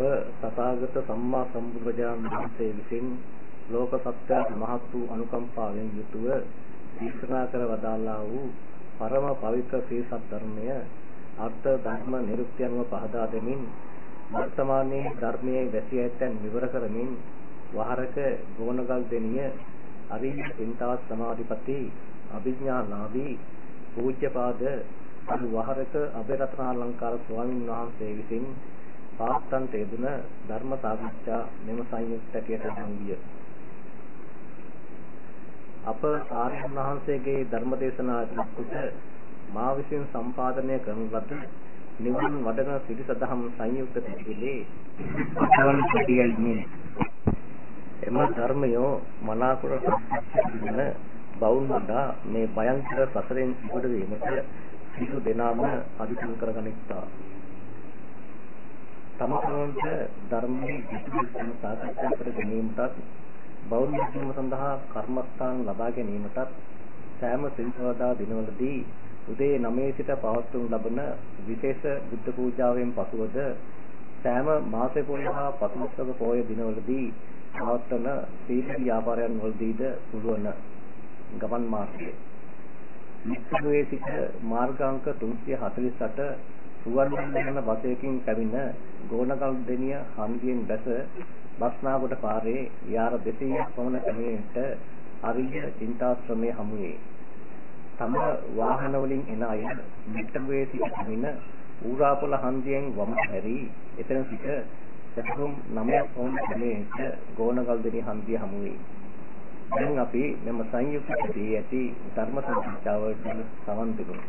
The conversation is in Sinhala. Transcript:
තථාගත සම්මා සම්බුදුරජාණන් වහන්සේ විසින් ලෝක සත්‍යයට මහත් වූ අනුකම්පාවෙන් යුතුව දේශනා කර වදාළා වූ පරම පවිත්‍ර ශ්‍රී සද්ධර්මය අර්ථ ධර්ම නිරුක්තියන්ව පහදා දෙමින් වර්තමානයේ ධර්මයේ වැසී ඇතැන් විවර කරමින් වහරක ගෝණගල් දෙනිය අරිය සිතාවත් සමාධිපති අභිඥාලාභී පූජ්‍යපාද අනු වහරක අබේරත්නාලංකාර ස්වාමීන් වහන්සේ විසින් පාස්තන්ට යෙදුන ධර්ම සාකච්ඡා මෙම සංයුක්තකයට හංගිය. අප ආර්යයන් වහන්සේගේ ධර්ම දේශනා ලක්කුට මා විසින් සම්පාදනය කරන ලද නිවන් වඩන සිරිසදහම් සංයුක්ත පිළිලේ අටවන පිටියල්මින් එම ධර්මයෝ මනාකුර සම්පූර්ණ බවුන්දා මේ භයංකර සසරෙන් ඉවත වීමට සියලු දෙනාම අධිකම් කරගනිත්තා. තමන්ට ධර්මයේ විසුද්ධිය සාකච්ඡා කර ගැනීමටත් බෞද්ධ ජීවන සඳහා කර්මස්ථාන ලබා ගැනීමටත් සෑම සිල්පදා දිනවලදී උදේ 9 සිට පවත්වනු ලබන විශේෂ බුද්ධ පූජාවෙන් පසුවද සෑම මාසේ පොළොව පසුබිම් පොය දිනවලදී පවත්වන සීල ව්‍යාපාරයන් වලදීද පුළුවන් ගමන් මාර්ගය. මිත්‍යාවේ සිට මාර්ගාංක 348 රුවන්වැලි යන බසයකින් පැමිණ ගෝණගල් දෙනිය හන්දියෙන් බැස බස්නාගොඩ පාරේ යාර 200ක් පමණ පැමිණෙන්නට අරිය චින්තාශ්‍රමයේ හමුවේ. තම වාහන වලින් එන අය මිත්‍යාවේ සිට පැමිණ ඌරාපොළ හන්දියෙන් වම හැරි එතන සිට සතුම් 9ක් වුන් පැමිණෙන්නට ගෝණගල් දෙනිය හන්දිය හමුවේ. දැන් අපි මෙම සංයුක්ත දී ඇති ධර්ම සාකච්ඡාවට සමන් දෙමු.